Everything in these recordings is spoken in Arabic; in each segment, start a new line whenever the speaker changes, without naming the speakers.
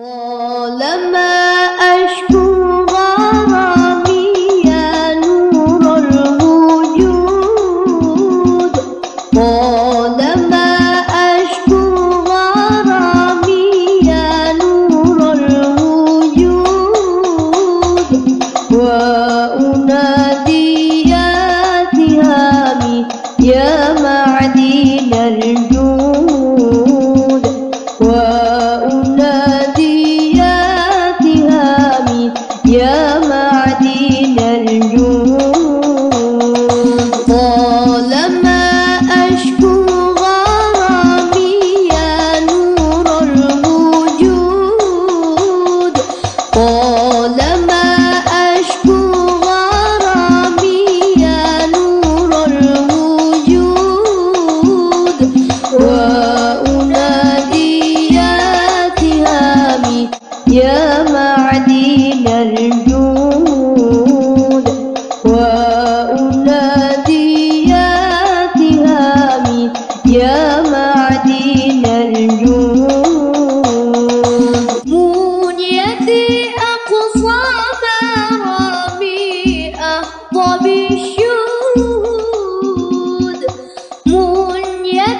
قال ما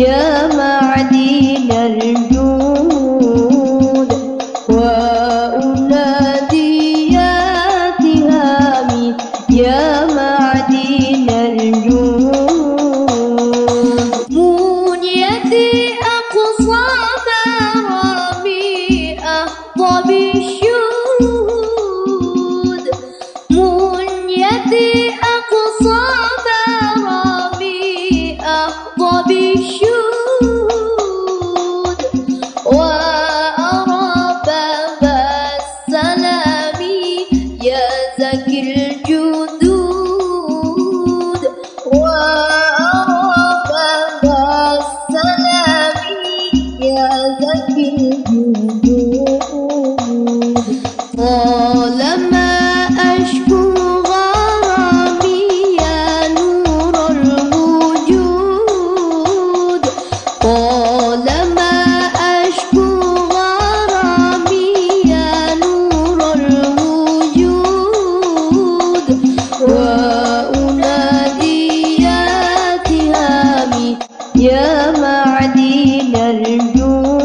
يا معدين الجود وأولادي يا تهامي يا معدين الجود. منيتي أقصى مرامي أحظى بالشهود منيتي أقصى مرامي أحظى بالشهود yeah, yeah. معدن الجود